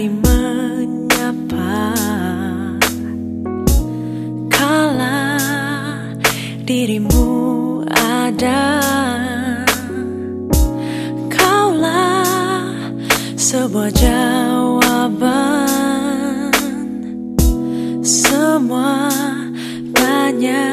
hari menyapa. Kala dirimu ada Kaulah sebuah jawaban. Semua banyak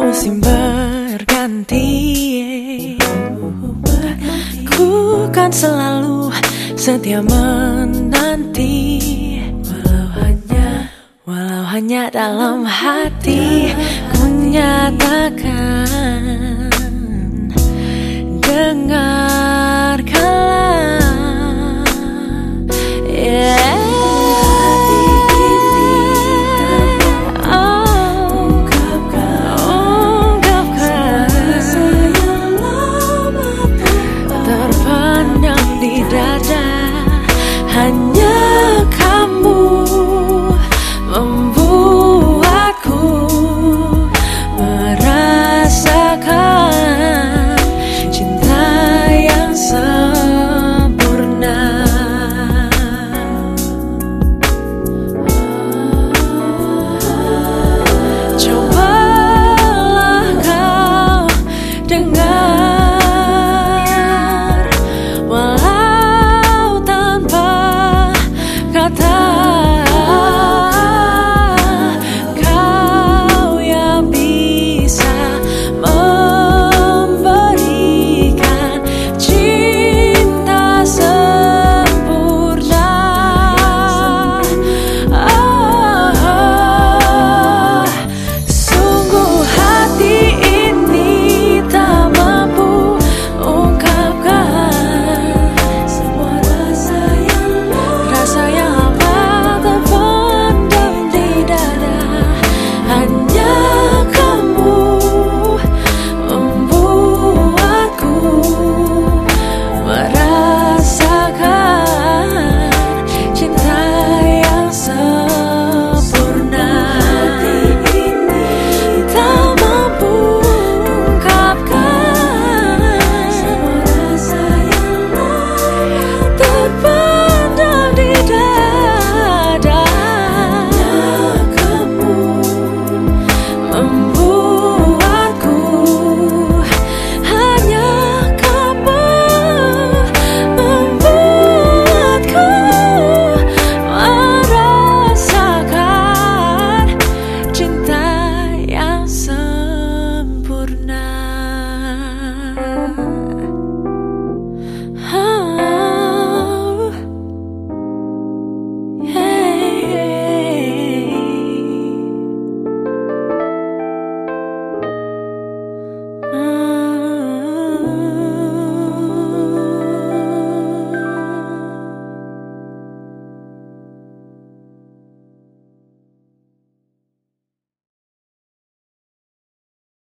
musim berganti Ku kan selalu setia menanti. Walau hanya Walau hanya dalam hati Ku nyatakan